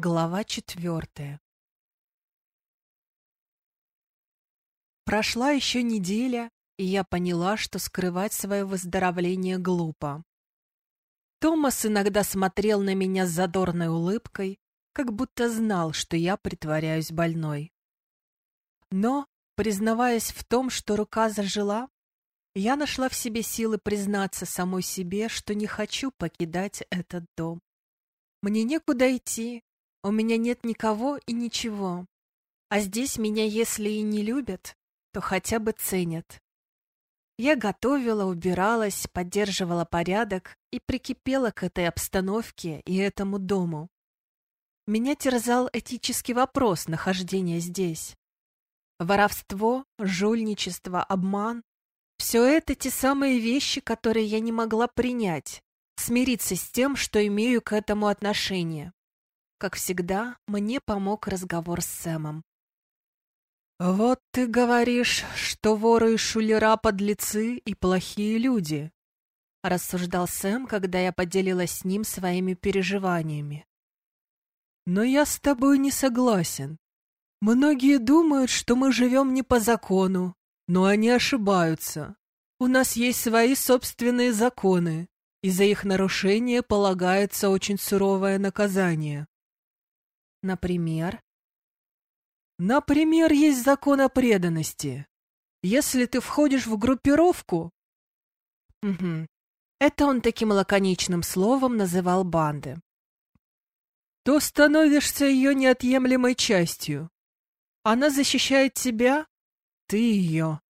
Глава четвертая Прошла еще неделя, и я поняла, что скрывать свое выздоровление глупо. Томас иногда смотрел на меня с задорной улыбкой, как будто знал, что я притворяюсь больной. Но, признаваясь в том, что рука зажила, я нашла в себе силы признаться самой себе, что не хочу покидать этот дом. Мне некуда идти, у меня нет никого и ничего. А здесь меня, если и не любят, то хотя бы ценят. Я готовила, убиралась, поддерживала порядок и прикипела к этой обстановке и этому дому. Меня терзал этический вопрос нахождения здесь. Воровство, жульничество, обман — все это те самые вещи, которые я не могла принять, смириться с тем, что имею к этому отношение. Как всегда, мне помог разговор с Сэмом. «Вот ты говоришь, что воры и шулера подлецы и плохие люди», — рассуждал Сэм, когда я поделилась с ним своими переживаниями. «Но я с тобой не согласен. Многие думают, что мы живем не по закону, но они ошибаются. У нас есть свои собственные законы, и за их нарушение полагается очень суровое наказание. Например? Например, есть закон о преданности. Если ты входишь в группировку... Угу. Это он таким лаконичным словом называл банды. То становишься ее неотъемлемой частью. Она защищает тебя, ты ее.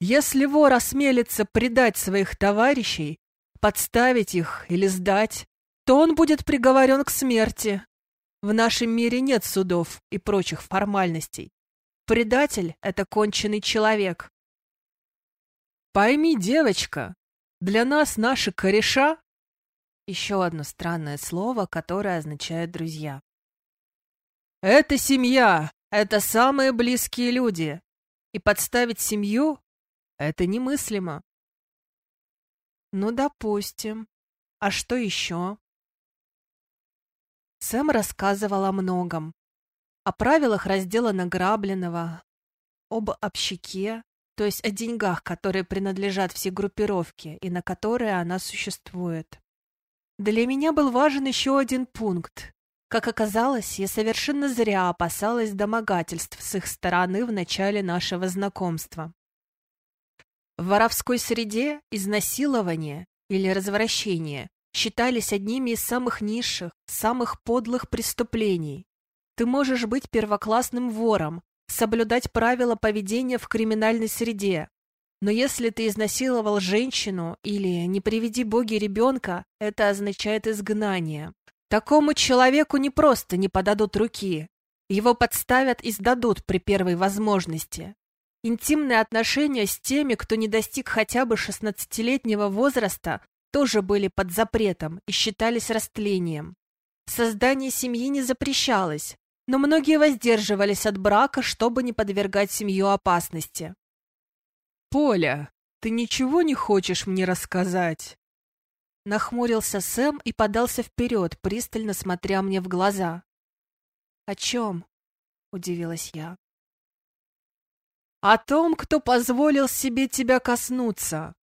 Если вор осмелится предать своих товарищей, подставить их или сдать, то он будет приговорен к смерти, в нашем мире нет судов и прочих формальностей. Предатель — это конченый человек. Пойми, девочка, для нас наши кореша — еще одно странное слово, которое означает «друзья». Это семья, это самые близкие люди. И подставить семью — это немыслимо. Ну, допустим. А что еще? Сэм рассказывал о многом. О правилах раздела награбленного, об общаке, то есть о деньгах, которые принадлежат всей группировке и на которые она существует. Для меня был важен еще один пункт. Как оказалось, я совершенно зря опасалась домогательств с их стороны в начале нашего знакомства. В воровской среде изнасилование или развращение считались одними из самых низших, самых подлых преступлений. Ты можешь быть первоклассным вором, соблюдать правила поведения в криминальной среде. Но если ты изнасиловал женщину или, не приведи боги, ребенка, это означает изгнание. Такому человеку не просто не подадут руки. Его подставят и сдадут при первой возможности. Интимные отношения с теми, кто не достиг хотя бы 16-летнего возраста, тоже были под запретом и считались растлением. Создание семьи не запрещалось, но многие воздерживались от брака, чтобы не подвергать семью опасности. «Поля, ты ничего не хочешь мне рассказать?» Нахмурился Сэм и подался вперед, пристально смотря мне в глаза. «О чем?» — удивилась я. «О том, кто позволил себе тебя коснуться.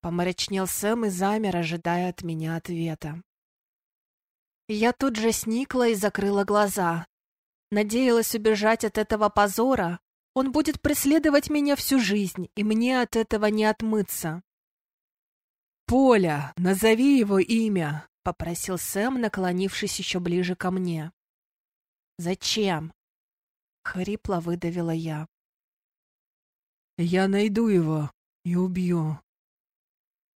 Помрачнел Сэм и замер, ожидая от меня ответа. Я тут же сникла и закрыла глаза. Надеялась убежать от этого позора. Он будет преследовать меня всю жизнь, и мне от этого не отмыться. «Поля, назови его имя», — попросил Сэм, наклонившись еще ближе ко мне. «Зачем?» — хрипло выдавила я. «Я найду его и убью»,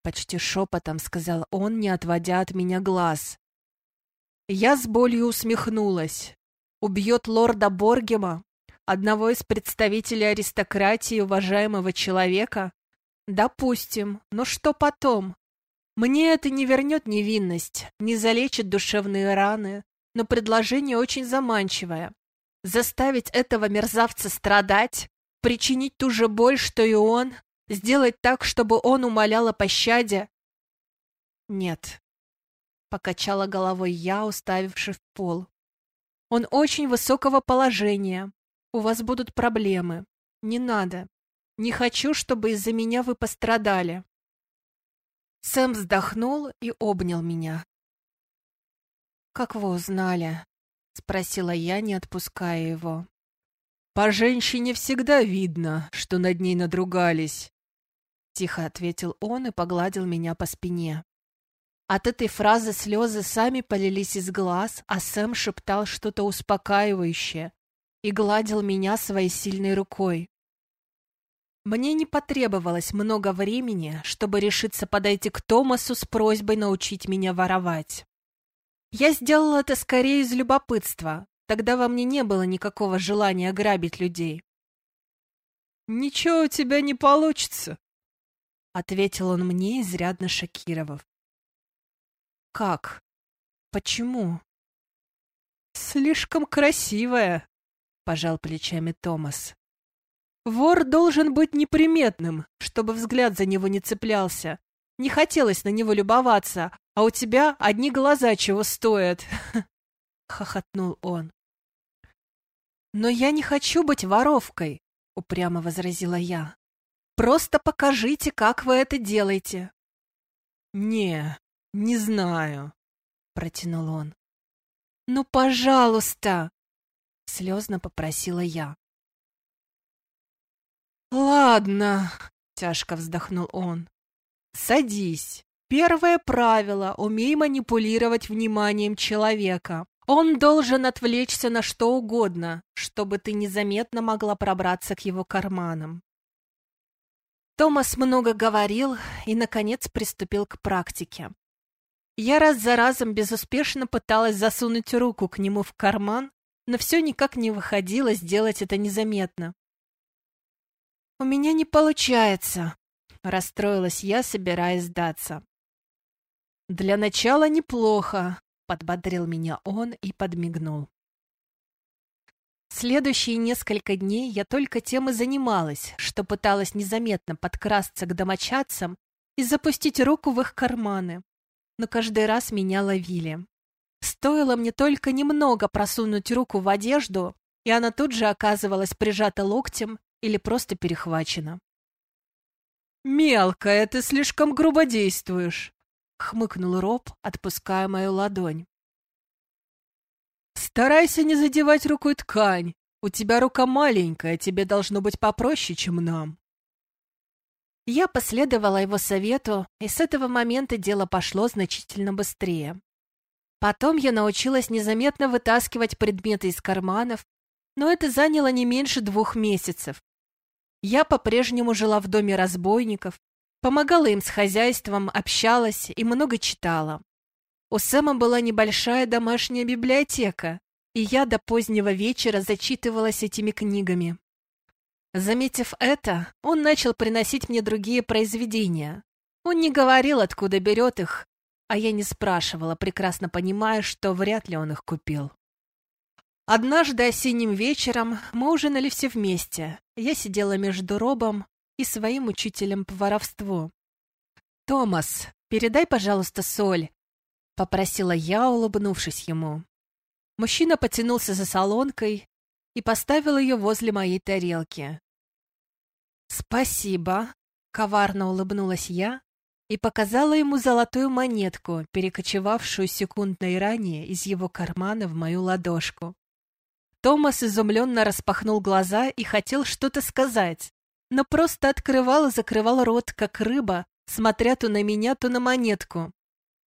Почти шепотом сказал он, не отводя от меня глаз. Я с болью усмехнулась. Убьет лорда Боргема, одного из представителей аристократии уважаемого человека? Допустим, но что потом? Мне это не вернет невинность, не залечит душевные раны, но предложение очень заманчивое. Заставить этого мерзавца страдать, причинить ту же боль, что и он, Сделать так, чтобы он умолял о пощаде? Нет. Покачала головой я, уставившись в пол. Он очень высокого положения. У вас будут проблемы. Не надо. Не хочу, чтобы из-за меня вы пострадали. Сэм вздохнул и обнял меня. «Как вы узнали?» — спросила я, не отпуская его. «По женщине всегда видно, что над ней надругались», — тихо ответил он и погладил меня по спине. От этой фразы слезы сами полились из глаз, а Сэм шептал что-то успокаивающее и гладил меня своей сильной рукой. Мне не потребовалось много времени, чтобы решиться подойти к Томасу с просьбой научить меня воровать. Я сделала это скорее из любопытства, тогда во мне не было никакого желания грабить людей. «Ничего у тебя не получится», — ответил он мне, изрядно шокировав. Как? Почему? Слишком красивая, пожал плечами Томас. Вор должен быть неприметным, чтобы взгляд за него не цеплялся. Не хотелось на него любоваться, а у тебя одни глаза чего стоят. Хохотнул он. Но я не хочу быть воровкой, упрямо возразила я. Просто покажите, как вы это делаете. Не, «Не знаю», — протянул он. «Ну, пожалуйста!» — слезно попросила я. «Ладно», — тяжко вздохнул он. «Садись. Первое правило — умей манипулировать вниманием человека. Он должен отвлечься на что угодно, чтобы ты незаметно могла пробраться к его карманам». Томас много говорил и, наконец, приступил к практике. Я раз за разом безуспешно пыталась засунуть руку к нему в карман, но все никак не выходило сделать это незаметно. «У меня не получается», — расстроилась я, собираясь сдаться. «Для начала неплохо», — подбодрил меня он и подмигнул. Следующие несколько дней я только тем и занималась, что пыталась незаметно подкрасться к домочадцам и запустить руку в их карманы но каждый раз меня ловили. Стоило мне только немного просунуть руку в одежду, и она тут же оказывалась прижата локтем или просто перехвачена. «Мелкая, ты слишком грубо действуешь», — хмыкнул Роб, отпуская мою ладонь. «Старайся не задевать рукой ткань. У тебя рука маленькая, тебе должно быть попроще, чем нам». Я последовала его совету, и с этого момента дело пошло значительно быстрее. Потом я научилась незаметно вытаскивать предметы из карманов, но это заняло не меньше двух месяцев. Я по-прежнему жила в доме разбойников, помогала им с хозяйством, общалась и много читала. У Сэма была небольшая домашняя библиотека, и я до позднего вечера зачитывалась этими книгами. Заметив это, он начал приносить мне другие произведения. Он не говорил, откуда берет их, а я не спрашивала, прекрасно понимая, что вряд ли он их купил. Однажды осенним вечером мы ужинали все вместе. Я сидела между Робом и своим учителем по воровству. «Томас, передай, пожалуйста, соль», — попросила я, улыбнувшись ему. Мужчина потянулся за солонкой и поставил ее возле моей тарелки. «Спасибо», — коварно улыбнулась я и показала ему золотую монетку, перекочевавшую секундной ранее из его кармана в мою ладошку. Томас изумленно распахнул глаза и хотел что-то сказать, но просто открывал и закрывал рот, как рыба, смотря то на меня, то на монетку.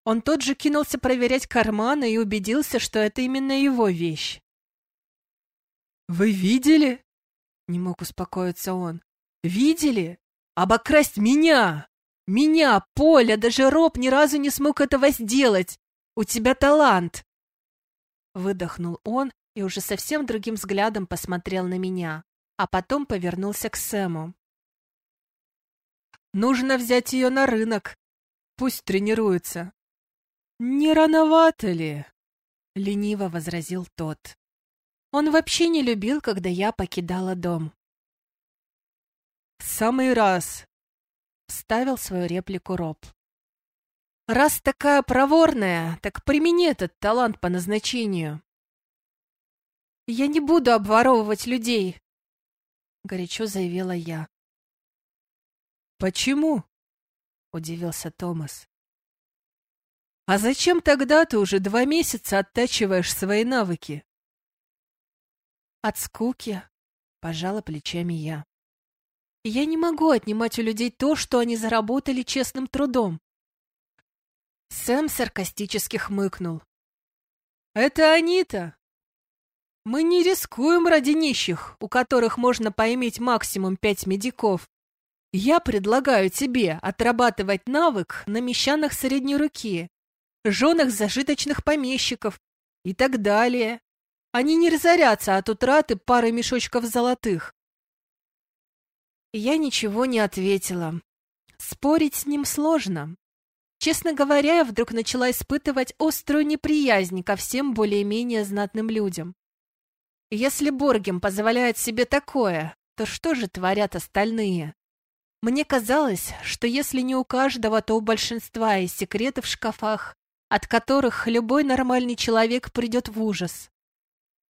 Он тут же кинулся проверять карманы и убедился, что это именно его вещь. «Вы видели?» — не мог успокоиться он. Видели? Обокрасть меня! Меня, Поля, даже Роб ни разу не смог этого сделать! У тебя талант!» Выдохнул он и уже совсем другим взглядом посмотрел на меня, а потом повернулся к Сэму. «Нужно взять ее на рынок. Пусть тренируется». «Не рановато ли?» — лениво возразил тот. Он вообще не любил, когда я покидала дом. самый раз!» — вставил свою реплику Роб. «Раз такая проворная, так примени этот талант по назначению». Я не буду обворовывать людей, — горячо заявила я. «Почему?» — удивился Томас. «А зачем тогда ты уже два месяца оттачиваешь свои навыки?» «От скуки», — пожала плечами я. «Я не могу отнимать у людей то, что они заработали честным трудом». Сэм саркастически хмыкнул. «Это они-то! Мы не рискуем ради нищих, у которых можно поиметь максимум пять медиков. Я предлагаю тебе отрабатывать навык на мещанах средней руки, женах зажиточных помещиков и так далее. Они не разорятся от утраты пары мешочков золотых. Я ничего не ответила. Спорить с ним сложно. Честно говоря, я вдруг начала испытывать острую неприязнь ко всем более-менее знатным людям. Если Боргем позволяет себе такое, то что же творят остальные? Мне казалось, что если не у каждого, то у большинства есть секреты в шкафах, от которых любой нормальный человек придет в ужас.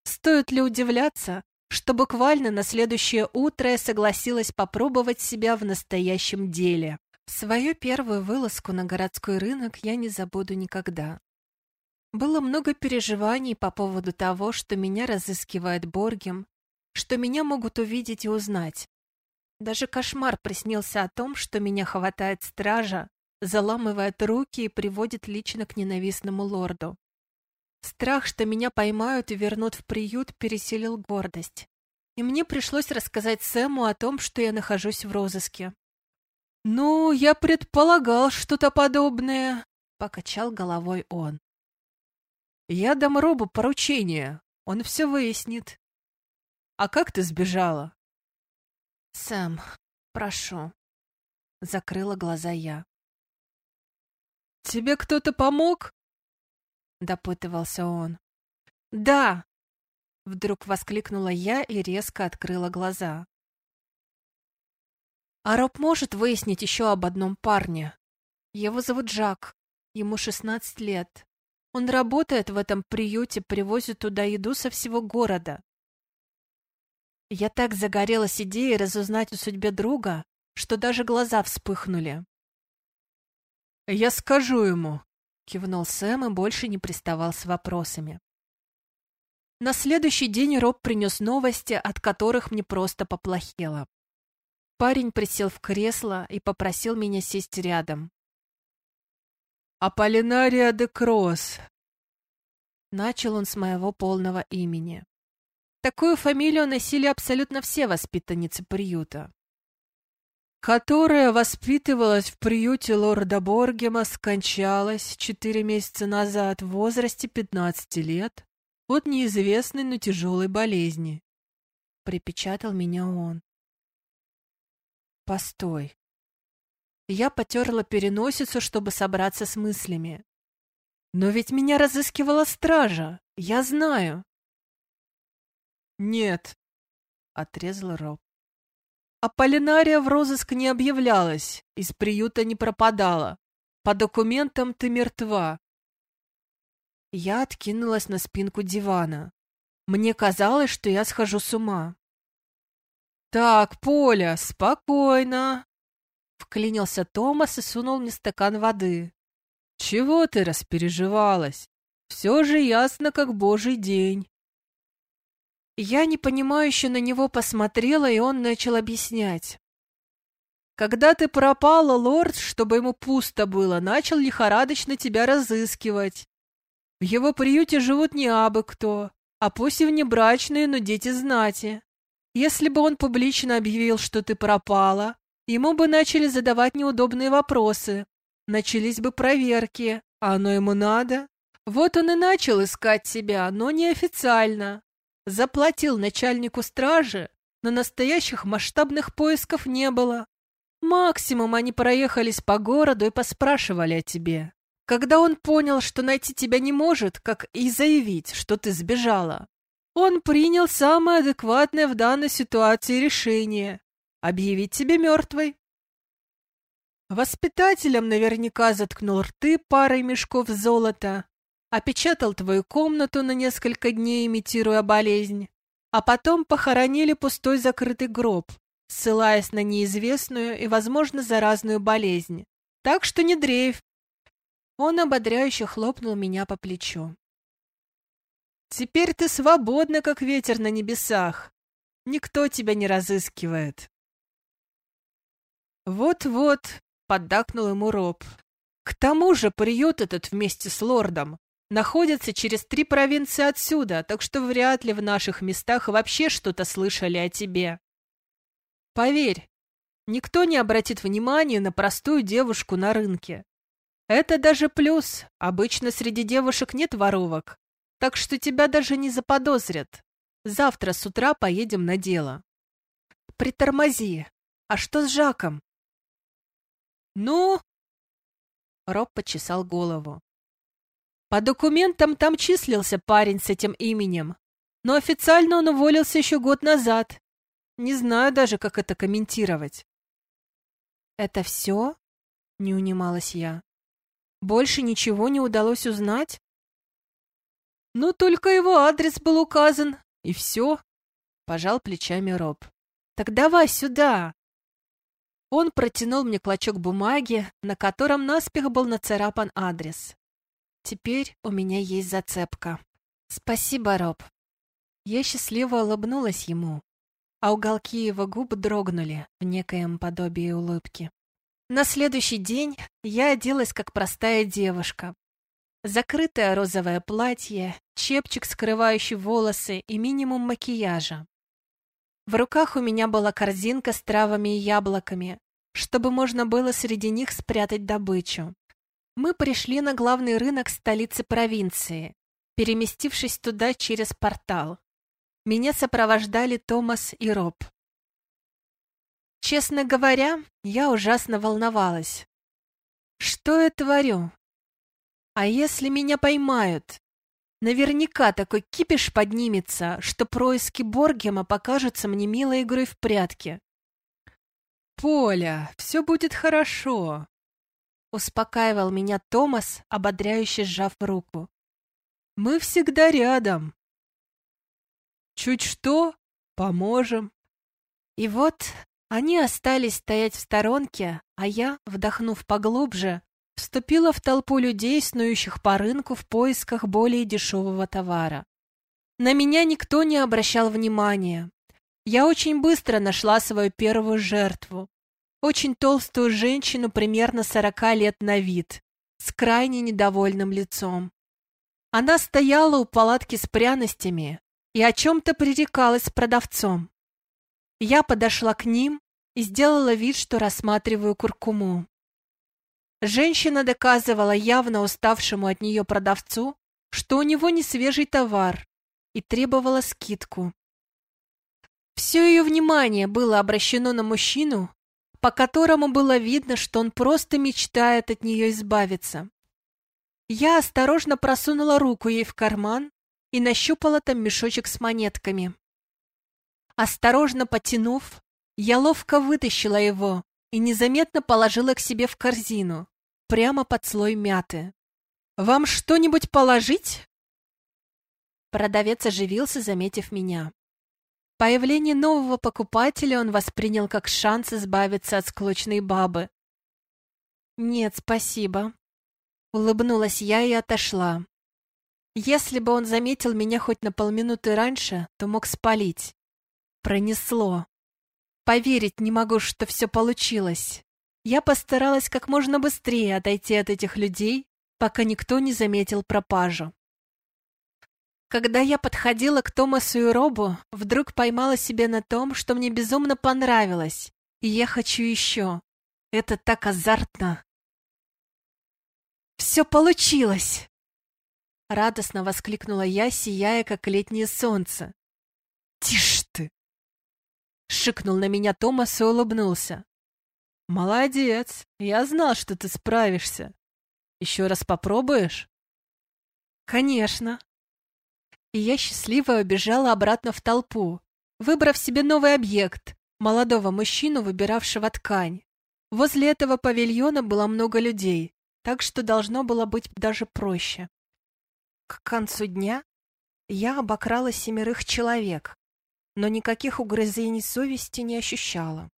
Стоит ли удивляться, что буквально на следующее утро я согласилась попробовать себя в настоящем деле? Свою первую вылазку на городской рынок я не забуду никогда. Было много переживаний по поводу того, что меня разыскивает Боргем, что меня могут увидеть и узнать. Даже кошмар приснился о том, что меня хватает стража, заламывает руки и приводит лично к ненавистному лорду. Страх, что меня поймают и вернут в приют, переселил гордость. И мне пришлось рассказать Сэму о том, что я нахожусь в розыске. «Ну, я предполагал что-то подобное», — покачал головой он. Я дам Робу поручение, он все выяснит. А как ты сбежала? Сэм, прошу. Закрыла глаза я. Тебе кто-то помог? Допытывался он. Да! Вдруг воскликнула я и резко открыла глаза. А Роб может выяснить еще об одном парне. Его зовут Жак, ему шестнадцать лет. Он работает в этом приюте, привозит туда еду со всего города. Я так загорелась идеей разузнать о судьбе друга, что даже глаза вспыхнули. «Я скажу ему», — кивнул Сэм и больше не приставал с вопросами. На следующий день Роб принес новости, от которых мне просто поплохело. Парень присел в кресло и попросил меня сесть рядом. «Аполлинария де Кросс!» Начал он с моего полного имени. Такую фамилию носили абсолютно все воспитанницы приюта. Которая воспитывалась в приюте лорда Боргема, скончалась четыре месяца назад в возрасте 15 лет от неизвестной, но тяжелой болезни. Припечатал меня он. Постой. Я потерла переносицу, чтобы собраться с мыслями. Но ведь меня разыскивала стража. Я знаю. Нет, отрезал Роб. Аполлинария в розыск не объявлялась, из приюта не пропадала. По документам ты мертва. Я откинулась на спинку дивана. Мне казалось, что я схожу с ума. «Так, Поля, спокойно!» Вклинился Томас и сунул мне стакан воды. «Чего ты распереживалась? Все же ясно, как божий день». Я непонимающе на него посмотрела, и он начал объяснять. «Когда ты пропала, лорд, чтобы ему пусто было, начал лихорадочно тебя разыскивать. В его приюте живут не абы кто, а пусть и внебрачные, но дети знати. Если бы он публично объявил, что ты пропала, ему бы начали задавать неудобные вопросы, начались бы проверки, а оно ему надо. Вот он и начал искать себя, но неофициально. Заплатил начальнику стражи, но настоящих масштабных поисков не было. Максимум они проехались по городу и поспрашивали о тебе. Когда он понял, что найти тебя не может, как и заявить, что ты сбежала, он принял самое адекватное в данной ситуации решение — объявить тебя мертвой. Воспитателям наверняка заткнул рты парой мешков золота, опечатал твою комнату на несколько дней, имитируя болезнь, а потом похоронили пустой закрытый гроб, ссылаясь на неизвестную и, возможно, заразную болезнь. Так что не дрейф. Он ободряюще хлопнул меня по плечу. Теперь ты свободна, как ветер на небесах. Никто тебя не разыскивает. Вот-вот, поддакнул ему Роб. К тому же приют этот вместе с лордом находится через три провинции отсюда, так что вряд ли в наших местах вообще что-то слышали о тебе. Поверь, никто не обратит внимания на простую девушку на рынке. Это даже плюс, обычно среди девушек нет воровок, так что тебя даже не заподозрят. Завтра с утра поедем на дело. Притормози. А что с Жаком? Ну? Роб почесал голову. По документам там числился парень с этим именем, но официально он уволился еще год назад. Не знаю даже, как это комментировать. «Это все?» — не унималась я. «Больше ничего не удалось узнать?» «Ну, только его адрес был указан, и все», — пожал плечами Роб. «Так давай сюда!» Он протянул мне клочок бумаги, на котором наспех был нацарапан адрес. Теперь у меня есть зацепка. Спасибо, Роб. Я счастливо улыбнулась ему, а уголки его губ дрогнули в некоем подобии улыбки. На следующий день я оделась как простая девушка. Закрытое розовое платье, чепчик, скрывающий волосы и минимум макияжа. В руках у меня была корзинка с травами и яблоками, чтобы можно было среди них спрятать добычу. Мы пришли на главный рынок столицы провинции, переместившись туда через портал. Меня сопровождали Томас и Роб. Честно говоря, я ужасно волновалась. Что я творю? А если меня поймают? Наверняка такой кипиш поднимется, что происки Боргема покажутся мне милой игрой в прятки. «Поля, все будет хорошо», Успокаивал меня Томас, ободряюще сжав руку. «Мы всегда рядом. Чуть что, поможем». И вот они остались стоять в сторонке, а я, вдохнув поглубже, вступила в толпу людей, снующих по рынку в поисках более дешевого товара. На меня никто не обращал внимания. Я очень быстро нашла свою первую жертву очень толстую женщину примерно сорока лет на вид, с крайне недовольным лицом. Она стояла у палатки с пряностями и о чем-то пререкалась с продавцом. Я подошла к ним и сделала вид, что рассматриваю куркуму. Женщина доказывала явно уставшему от нее продавцу, что у него не свежий товар, и требовала скидку. Все ее внимание было обращено на мужчину, по которому было видно, что он просто мечтает от нее избавиться. Я осторожно просунула руку ей в карман и нащупала там мешочек с монетками. Осторожно потянув, я ловко вытащила его и незаметно положила к себе в корзину, прямо под слой мяты. «Вам что-нибудь положить?» Продавец оживился, заметив меня. Появление нового покупателя он воспринял как шанс избавиться от склочной бабы. «Нет, спасибо», — улыбнулась я и отошла. Если бы он заметил меня хоть на полминуты раньше, то мог спалить. Пронесло. Поверить не могу, что все получилось. Я постаралась как можно быстрее отойти от этих людей, пока никто не заметил пропажу. Когда я подходила к Томасу и Робу, вдруг поймала себя на том, что мне безумно понравилось, и я хочу еще. Это так азартно. «Все получилось!» Радостно воскликнула я, сияя, как летнее солнце. «Тише ты!» Шикнул на меня Томас и улыбнулся. «Молодец! Я знал, что ты справишься. Еще раз попробуешь?» «Конечно!» И я счастливо убежала обратно в толпу, выбрав себе новый объект — молодого мужчину, выбиравшего ткань. Возле этого павильона было много людей, так что должно было быть даже проще. К концу дня я обокрала семерых человек, но никаких угрызений совести не ощущала.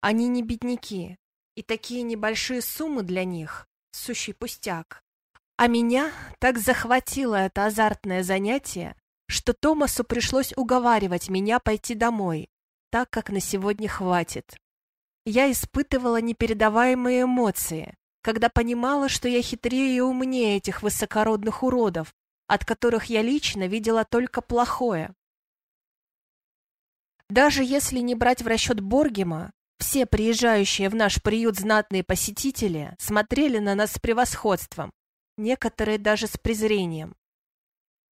Они не бедняки, и такие небольшие суммы для них — сущий пустяк. А меня так захватило это азартное занятие, что Томасу пришлось уговаривать меня пойти домой, так как на сегодня хватит. Я испытывала непередаваемые эмоции, когда понимала, что я хитрее и умнее этих высокородных уродов, от которых я лично видела только плохое. Даже если не брать в расчет Боргема, все приезжающие в наш приют знатные посетители смотрели на нас с превосходством, некоторые даже с презрением.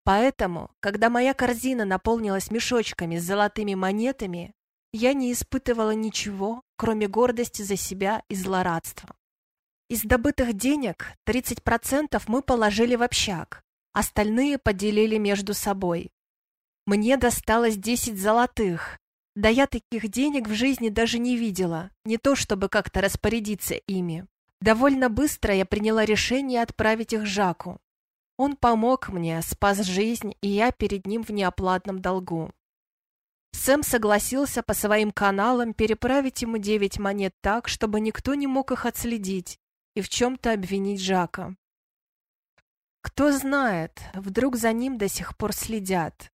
Поэтому, когда моя корзина наполнилась мешочками с золотыми монетами, я не испытывала ничего, кроме гордости за себя и злорадства. Из добытых денег 30% мы положили в общак, остальные поделили между собой. Мне досталось 10 золотых, да я таких денег в жизни даже не видела, не то чтобы как-то распорядиться ими. Довольно быстро я приняла решение отправить их Жаку. Он помог мне, спас жизнь, и я перед ним в неоплатном долгу. Сэм согласился по своим каналам переправить ему девять монет так, чтобы никто не мог их отследить, и в чем-то обвинить Жака. Кто знает, вдруг за ним до сих пор следят.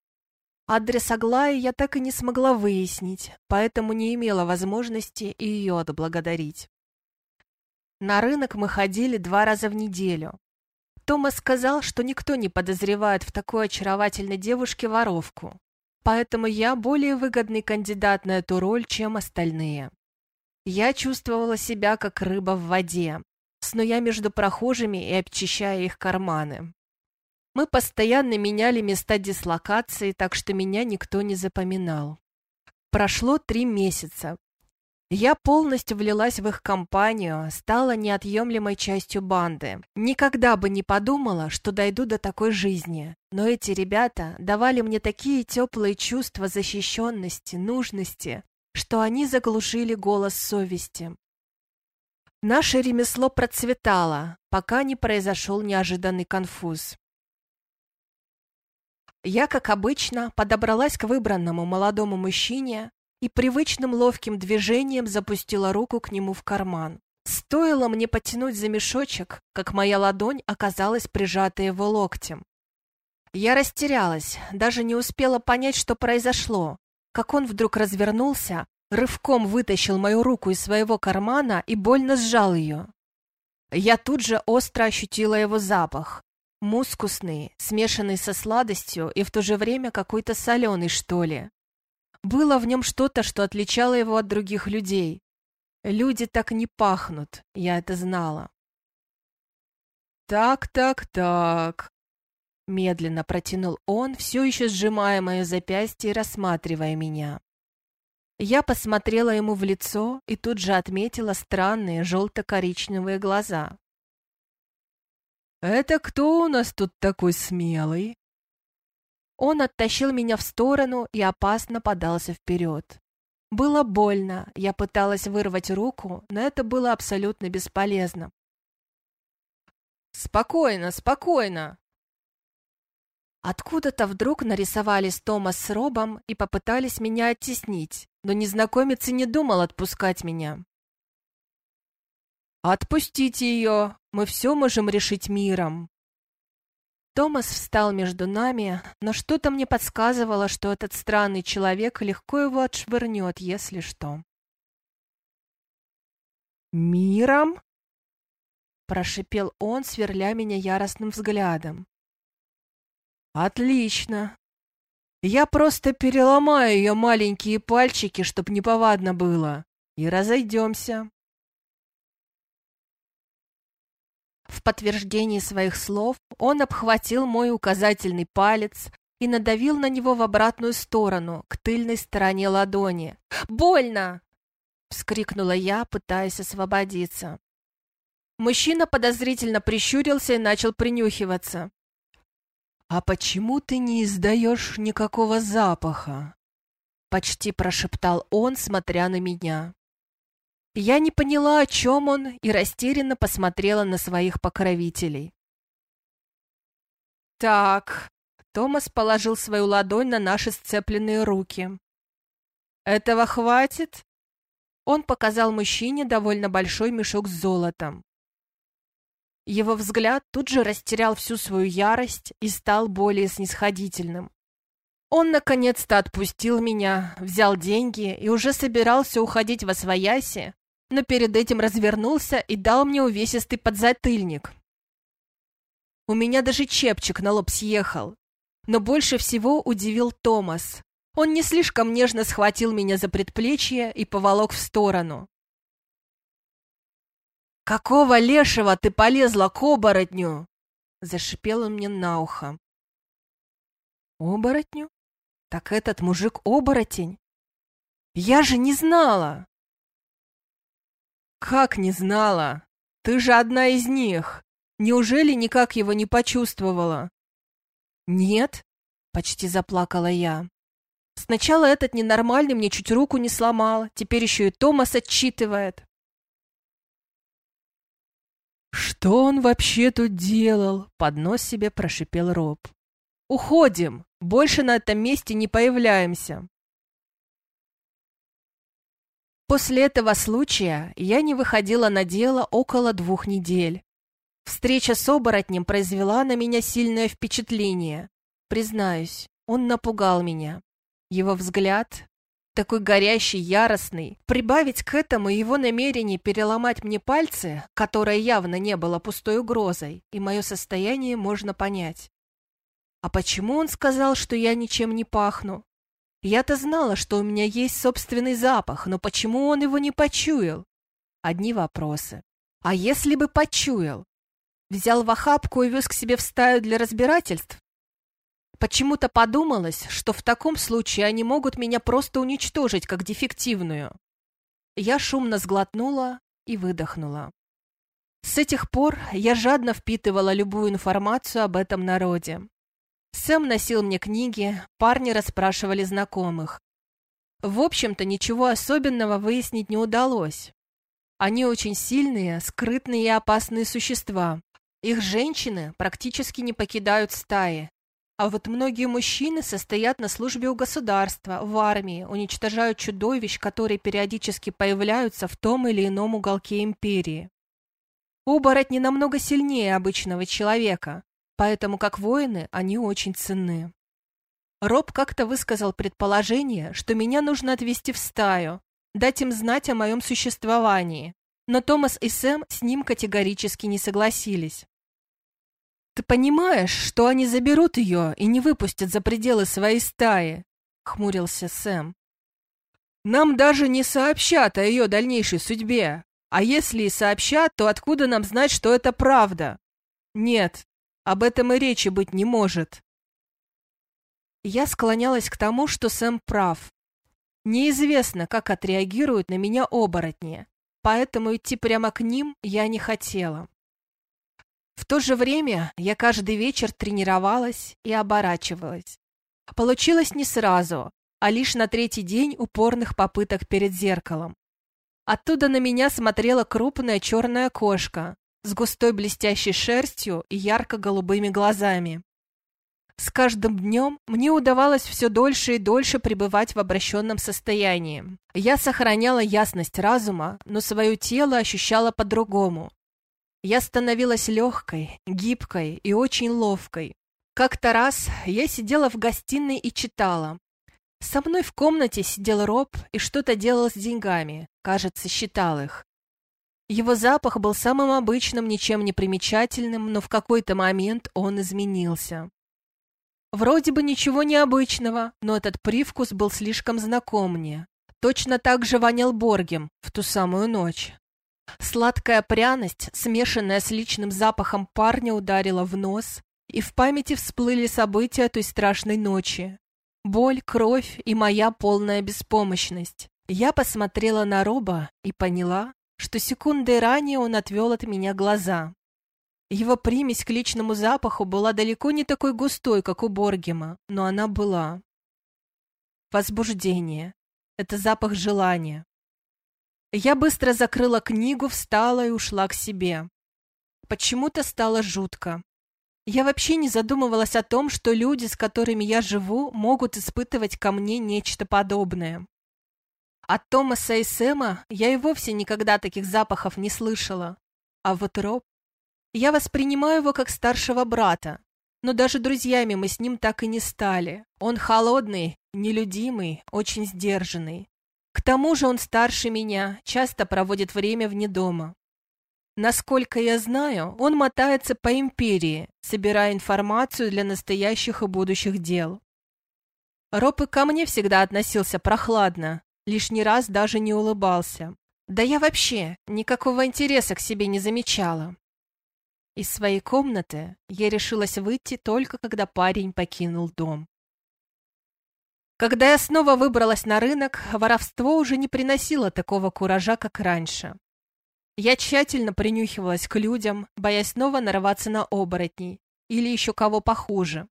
Адрес Аглаи я так и не смогла выяснить, поэтому не имела возможности ее отблагодарить. На рынок мы ходили два раза в неделю. Томас сказал, что никто не подозревает в такой очаровательной девушке воровку, поэтому я более выгодный кандидат на эту роль, чем остальные. Я чувствовала себя как рыба в воде, снуя между прохожими и обчищая их карманы. Мы постоянно меняли места дислокации, так что меня никто не запоминал. Прошло три месяца. Я полностью влилась в их компанию, стала неотъемлемой частью банды. Никогда бы не подумала, что дойду до такой жизни. Но эти ребята давали мне такие теплые чувства защищенности, нужности, что они заглушили голос совести. Наше ремесло процветало, пока не произошел неожиданный конфуз. Я, как обычно, подобралась к выбранному молодому мужчине и привычным ловким движением запустила руку к нему в карман. Стоило мне потянуть за мешочек, как моя ладонь оказалась прижата его локтем. Я растерялась, даже не успела понять, что произошло, как он вдруг развернулся, рывком вытащил мою руку из своего кармана и больно сжал ее. Я тут же остро ощутила его запах. Мускусный, смешанный со сладостью и в то же время какой-то соленый, что ли. Было в нем что-то, что отличало его от других людей. Люди так не пахнут, я это знала. «Так, так, так», — медленно протянул он, все еще сжимая мое запястье и рассматривая меня. Я посмотрела ему в лицо и тут же отметила странные желто-коричневые глаза. «Это кто у нас тут такой смелый?» Он оттащил меня в сторону и опасно подался вперед. Было больно, я пыталась вырвать руку, но это было абсолютно бесполезно. «Спокойно, спокойно!» Откуда-то вдруг нарисовались Томас с Робом и попытались меня оттеснить но незнакомец и не думал отпускать меня. «Отпустите ее, мы все можем решить миром». Томас встал между нами, но что-то мне подсказывало, что этот странный человек легко его отшвырнет, если что. «Миром?» — прошипел он, сверля меня яростным взглядом. «Отлично. Я просто переломаю ее маленькие пальчики, чтоб неповадно было, и разойдемся. В подтверждении своих слов он обхватил мой указательный палец и надавил на него в обратную сторону, к тыльной стороне ладони. «Больно!» — вскрикнула я, пытаясь освободиться. Мужчина подозрительно прищурился и начал принюхиваться. «А почему ты не издаешь никакого запаха?» Почти прошептал он, смотря на меня. Я не поняла, о чем он, и растерянно посмотрела на своих покровителей. «Так», — Томас положил свою ладонь на наши сцепленные руки. Этого хватит?» Он показал мужчине довольно большой мешок с золотом. Его взгляд тут же растерял всю свою ярость и стал более снисходительным. Он наконец-то отпустил меня, взял деньги и уже собирался уходить во свояси, но перед этим развернулся и дал мне увесистый подзатыльник. У меня даже чепчик на лоб съехал. Но больше всего удивил Томас. Он не слишком нежно схватил меня за предплечье и поволок в сторону. «Какого лешего ты полезла к оборотню?» Зашипел он мне на ухо. «Оборотню? Так этот мужик оборотень? Я же не знала!» «Как не знала? Ты же одна из них! Неужели никак его не почувствовала?» «Нет», — почти заплакала я. «Сначала этот ненормальный мне чуть руку не сломал, теперь еще и Томас отчитывает». «Что он вообще тут делал?» — под нос себе прошипел Роб. «Уходим! Больше на этом месте не появляемся!» После этого случая я не выходила на дело около двух недель. Встреча с оборотнем произвела на меня сильное впечатление. Признаюсь, он напугал меня. Его взгляд, такой горящий, яростный, прибавить к этому его намерение переломать мне пальцы, которое явно не было пустой угрозой, и мое состояние можно понять. А почему он сказал, что я ничем не пахну? Я-то знала, что у меня есть собственный запах, но почему он его не почуял? Одни вопросы. А если бы почуял? Взял в охапку и вез к себе в стаю для разбирательств? Почему-то подумалось, что в таком случае они могут меня просто уничтожить как дефективную. Я шумно сглотнула и выдохнула. С этих пор я жадно впитывала любую информацию об этом народе. Сэм носил мне книги, парни расспрашивали знакомых. В общем-то, ничего особенного выяснить не удалось. Они очень сильные, скрытные и опасные существа. Их женщины практически не покидают стаи, а вот многие мужчины состоят на службе у государства, в армии, уничтожают чудовищ, которые периодически появляются в том или ином уголке империи. Оборотни намного сильнее обычного человека, поэтому как воины они очень ценны. Роб как-то высказал предположение, что меня нужно отвезти в стаю, дать им знать о моем существовании, но Томас и Сэм с ним категорически не согласились. «Ты понимаешь, что они заберут ее и не выпустят за пределы своей стаи?» — хмурился Сэм. «Нам даже не сообщат о ее дальнейшей судьбе. А если и сообщат, то откуда нам знать, что это правда? Нет, об этом и речи быть не может». Я склонялась к тому, что Сэм прав. Неизвестно, как отреагируют на меня оборотни, поэтому идти прямо к ним я не хотела. В то же время я каждый вечер тренировалась и оборачивалась. Получилось не сразу, а лишь на третий день упорных попыток перед зеркалом. Оттуда на меня смотрела крупная черная кошка с густой блестящей шерстью и ярко-голубыми глазами. С каждым днем мне удавалось все дольше и дольше пребывать в обращенном состоянии. Я сохраняла ясность разума, но свое тело ощущала по-другому. Я становилась легкой, гибкой и очень ловкой. Как-то раз я сидела в гостиной и читала. Со мной в комнате сидел Роб и что-то делал с деньгами, кажется, считал их. Его запах был самым обычным, ничем не примечательным, но в какой-то момент он изменился. Вроде бы ничего необычного, но этот привкус был слишком знаком мне. Точно так же вонял Боргем в ту самую ночь. Сладкая пряность, смешанная с личным запахом парня, ударила в нос, и в памяти всплыли события той страшной ночи. Боль, кровь и моя полная беспомощность. Я посмотрела на Роба и поняла, что секундой ранее он отвел от меня глаза. Его примесь к личному запаху была далеко не такой густой, как у Боргема, но она была. Возбуждение. Это запах желания. Я быстро закрыла книгу, встала и ушла к себе. Почему-то стало жутко. Я вообще не задумывалась о том, что люди, с которыми я живу, могут испытывать ко мне нечто подобное. От Томаса и Сэма я и вовсе никогда таких запахов не слышала. А вот Роб... Я воспринимаю его как старшего брата, но даже друзьями мы с ним так и не стали. Он холодный, нелюдимый, очень сдержанный. К тому же он старше меня, часто проводит время вне дома. Насколько я знаю, он мотается по империи, собирая информацию для настоящих и будущих дел. Роб и ко мне всегда относился прохладно, лишний раз даже не улыбался. Да я вообще никакого интереса к себе не замечала. Из своей комнаты я решилась выйти только когда парень покинул дом. Когда я снова выбралась на рынок, воровство уже не приносило такого куража, как раньше. Я тщательно принюхивалась к людям, боясь снова нарываться на оборотней или еще кого похуже.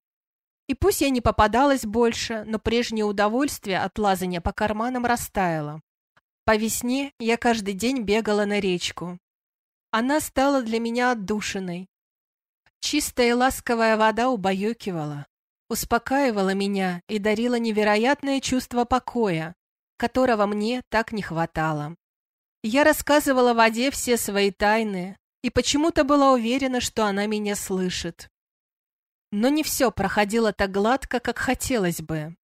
И пусть я не попадалась больше, но прежнее удовольствие от лазания по карманам растаяло. По весне я каждый день бегала на речку. Она стала для меня отдушиной. Чистая и ласковая вода убаюкивала, успокаивала меня и дарила невероятное чувство покоя, которого мне так не хватало. Я рассказывала воде все свои тайны и почему-то была уверена, что она меня слышит. Но не все проходило так гладко, как хотелось бы.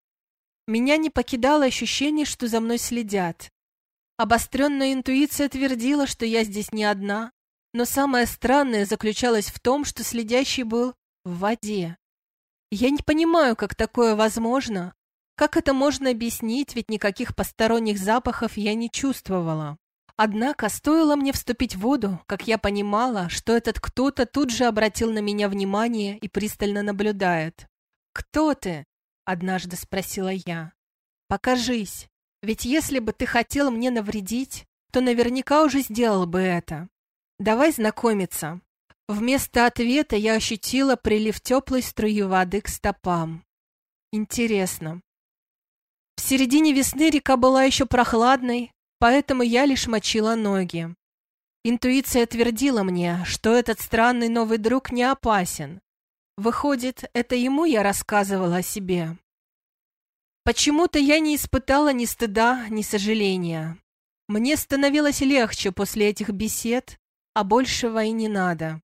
Меня не покидало ощущение, что за мной следят. Обостренная интуиция твердила, что я здесь не одна, но самое странное заключалось в том, что следящий был в воде. Я не понимаю, как такое возможно, как это можно объяснить, ведь никаких посторонних запахов я не чувствовала. Однако, стоило мне вступить в воду, как я понимала, что этот кто-то тут же обратил на меня внимание и пристально наблюдает. «Кто ты?» — однажды спросила я. «Покажись, ведь если бы ты хотел мне навредить, то наверняка уже сделал бы это. Давай знакомиться». Вместо ответа я ощутила прилив теплой струи воды к стопам. Интересно. В середине весны река была еще прохладной, поэтому я лишь мочила ноги. Интуиция твердила мне, что этот странный новый друг не опасен. Выходит, это ему я рассказывала о себе. Почему-то я не испытала ни стыда, ни сожаления. Мне становилось легче после этих бесед, а большего и не надо.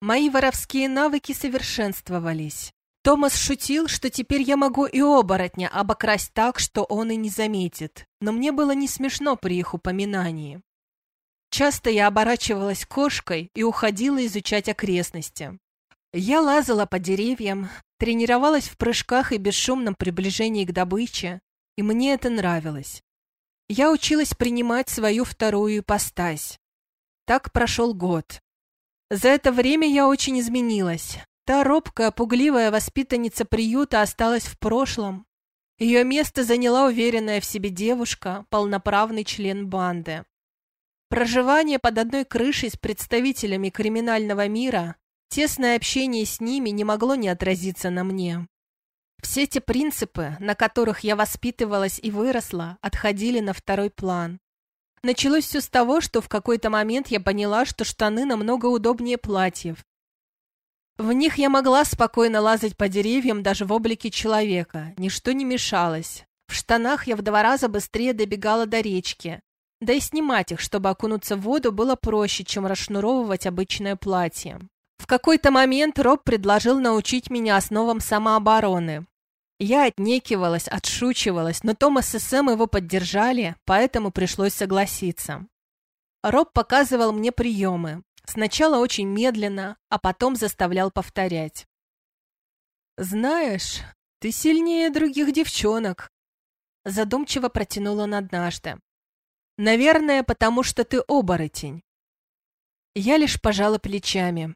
Мои воровские навыки совершенствовались. Томас шутил, что теперь я могу и оборотня обокрасть так, что он и не заметит, но мне было не смешно при их упоминании. Часто я оборачивалась кошкой и уходила изучать окрестности. Я лазала по деревьям, тренировалась в прыжках и бесшумном приближении к добыче, и мне это нравилось. Я училась принимать свою вторую ипостась. Так прошел год. За это время я очень изменилась, Та робкая, пугливая воспитанница приюта осталась в прошлом. Ее место заняла уверенная в себе девушка, полноправный член банды. Проживание под одной крышей с представителями криминального мира, тесное общение с ними не могло не отразиться на мне. Все те принципы, на которых я воспитывалась и выросла, отходили на второй план. Началось все с того, что в какой-то момент я поняла, что штаны намного удобнее платьев, в них я могла спокойно лазать по деревьям даже в облике человека, ничто не мешалось. В штанах я в два раза быстрее добегала до речки. Да и снимать их, чтобы окунуться в воду, было проще, чем расшнуровывать обычное платье. В какой-то момент Роб предложил научить меня основам самообороны. Я отнекивалась, отшучивалась, но Томас и Сэм его поддержали, поэтому пришлось согласиться. Роб показывал мне приемы. Сначала очень медленно, а потом заставлял повторять. «Знаешь, ты сильнее других девчонок», — задумчиво протянул он однажды. «Наверное, потому что ты оборотень». Я лишь пожала плечами.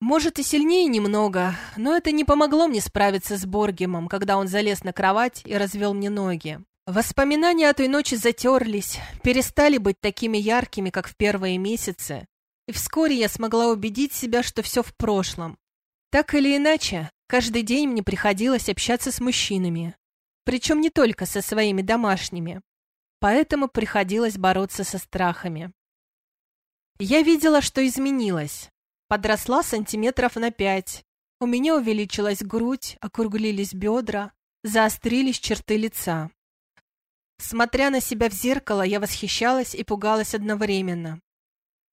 Может, и сильнее немного, но это не помогло мне справиться с Боргемом, когда он залез на кровать и развел мне ноги. Воспоминания о той ночи затерлись, перестали быть такими яркими, как в первые месяцы, и вскоре я смогла убедить себя, что все в прошлом. Так или иначе, каждый день мне приходилось общаться с мужчинами, причем не только со своими домашними, поэтому приходилось бороться со страхами. Я видела, что изменилась. Подросла сантиметров на пять, у меня увеличилась грудь, округлились бедра, заострились черты лица. Смотря на себя в зеркало, я восхищалась и пугалась одновременно.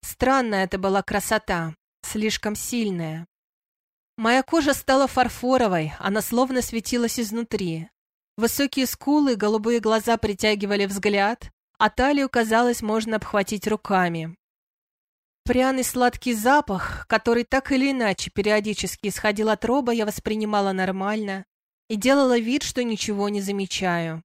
Странная это была красота, слишком сильная. Моя кожа стала фарфоровой, она словно светилась изнутри. Высокие скулы, голубые глаза притягивали взгляд, а талию, казалось, можно обхватить руками. Пряный сладкий запах, который так или иначе периодически исходил от роба, я воспринимала нормально и делала вид, что ничего не замечаю.